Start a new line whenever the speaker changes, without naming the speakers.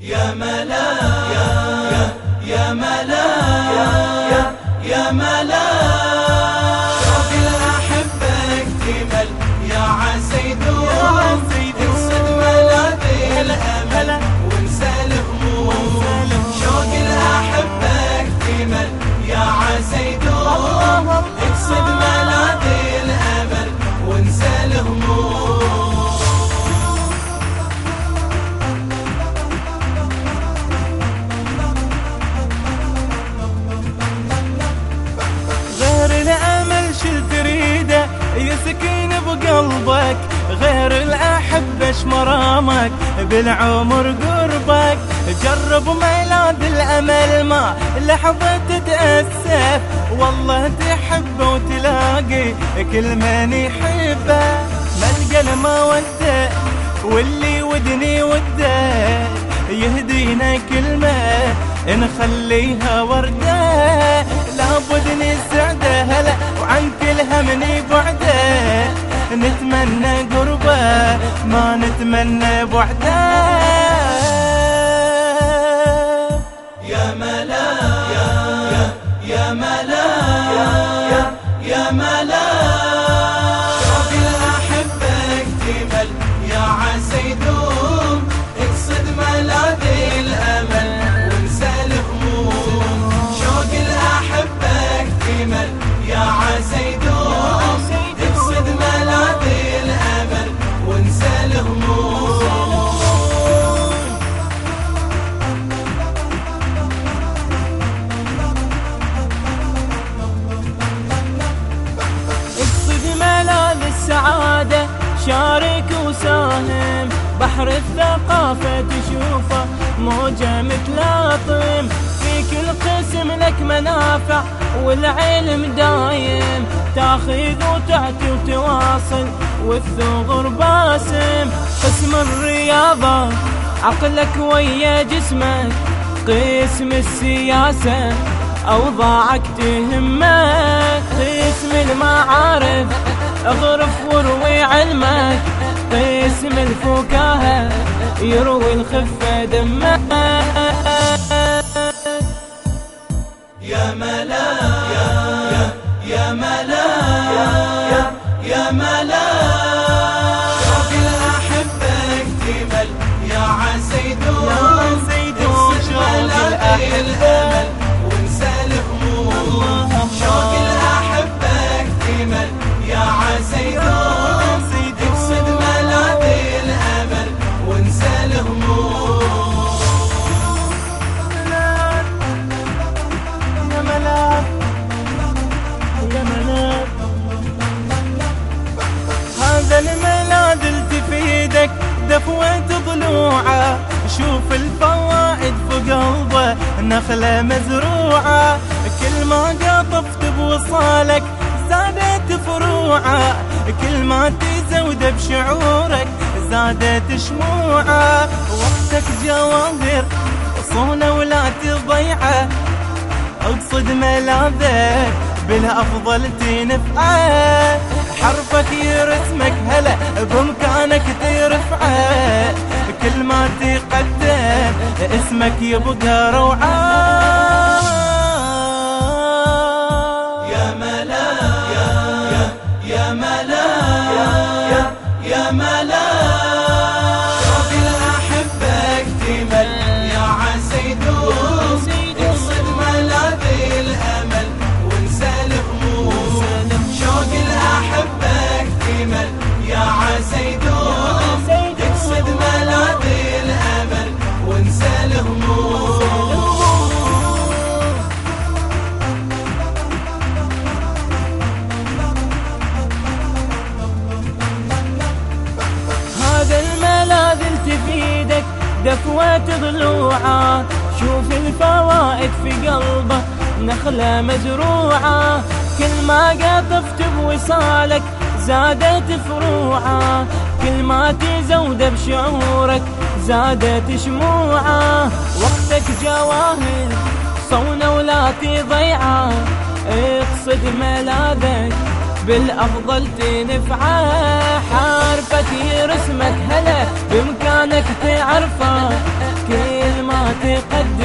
يا ملا يا يا ملا يا يا يا ملا شوق الأحبة اكتمل يا عسيدون اقصد ملاذي الأمل وانسى الهموم. شوق الأحبة اكتمل يا عسيدون اقصد ملاذي
بقلبك غير الاحبه مرامك؟ بالعمر قربك. جرب ميلاد الأمل ما لحظة تتأسف. والله تحبه وتلاقي كل من يحبه. ملقى ما وده واللي ودني وده يهدينا كلمة نخليها وردة. لابد نسعده هلا وعن كل هم بعده نتمنى قربة ما نتمنى بعدة.
يا ملا يا يا يا ملا. يا يا يا ملا شوق الأحبة اكتمل يا عسيدوم اقصد ملاذي الأمل وانسى الهموم. شوق الأحبة اكتمل يا عسيدوم
وساهم بحر الثقافة تشوفه موجة متلاطم في كل قسم لك منافع والعلم دايم. تأخذ وتعطي وتواصل والثغر باسم قسم الرياضة عقلك ويا جسمك. قسم السياسة أوضاعك تهمك. قسم المعارف اغرف وروي علمك. قسم الفكاهة يروي الخفة دفوة ضلوعه شوف الفوائد في قلبه نخلة مزروعة. كل ما قطفت بوصالك زادت فروعه. كل ما تزود بشعورك زادت شموعه. وقتك جواهر صونة ولا تضيعه. أقصد ملاذك بالافضل تنفعه. حرفك يرسمك هلا بامكانك ترفعه كل ما تقدم اسمك يبقى روعة.
يا ملا يا ملا يا ملا.
دفوة ضلوعه شوف الفوائد في قلبه نخلة مزروعة. كل ما قطفت بوصالك زادت فروعه كل ما تزود بشعورك زادت شموعه وقتك جواهر صونة ولا تضيعه اقصد ملاذك بالأفضل تنفعه. حارفك يرسمك هلا بإمكانك تعرفه. كل
تقدم يبقى روعة